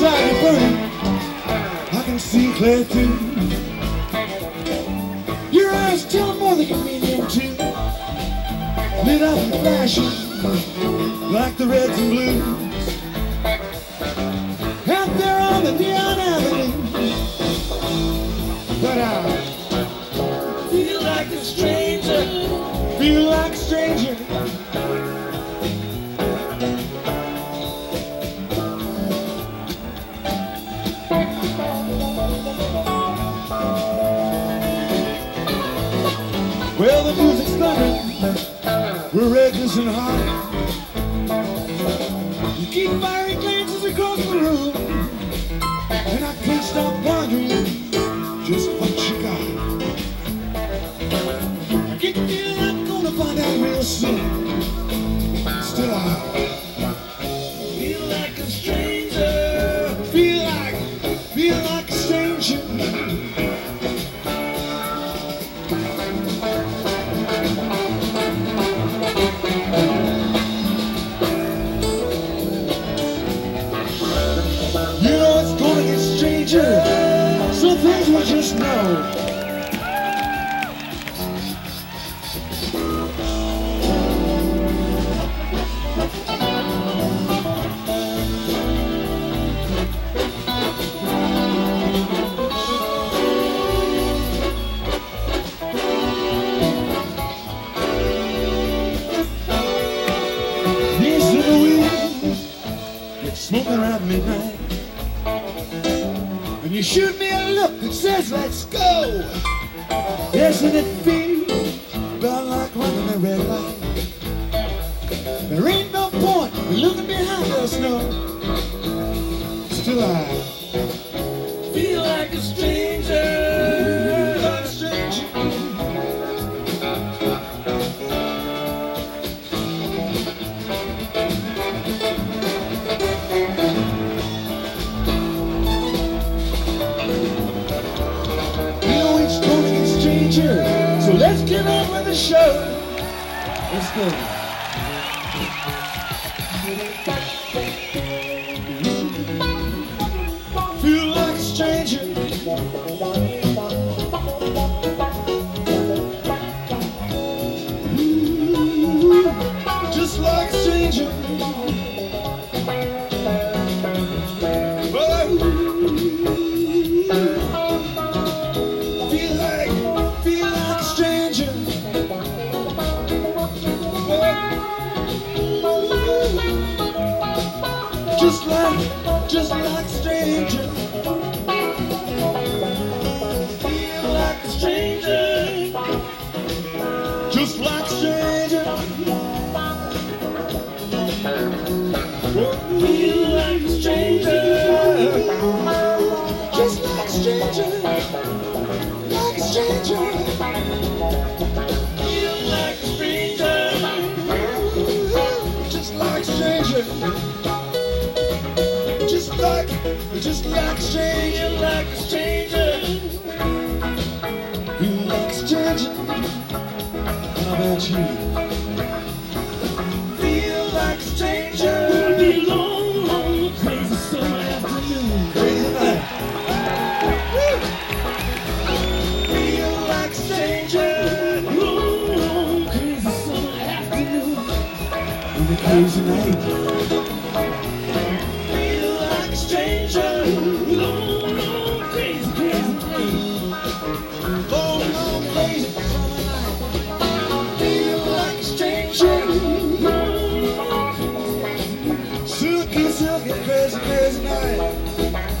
you burning. I can see clear through. Your eyes tell more than you mean them to. Lit up and flashing like the reds and blues. And hot. You keep firing glances across the room, smoking around midnight. And you shoot me a look that says, let's go. And it feels about like running a red light. There ain't no point in looking behind us, no. Still I show. Let's go. Just like, just like a stranger. Feel like a stranger. Just like a stranger. Feel like a stranger. Just like a stranger. Like a stranger. Feel like a stranger. Just like a stranger. Like, just like stranger, like a stranger. Feel like stranger. How about you? Feel like. Gonna be long, long, crazy summer afternoon. Crazy night. Feel like. Long, long, crazy summer afternoon. Crazy night. Silky, silky, crazy, crazy night.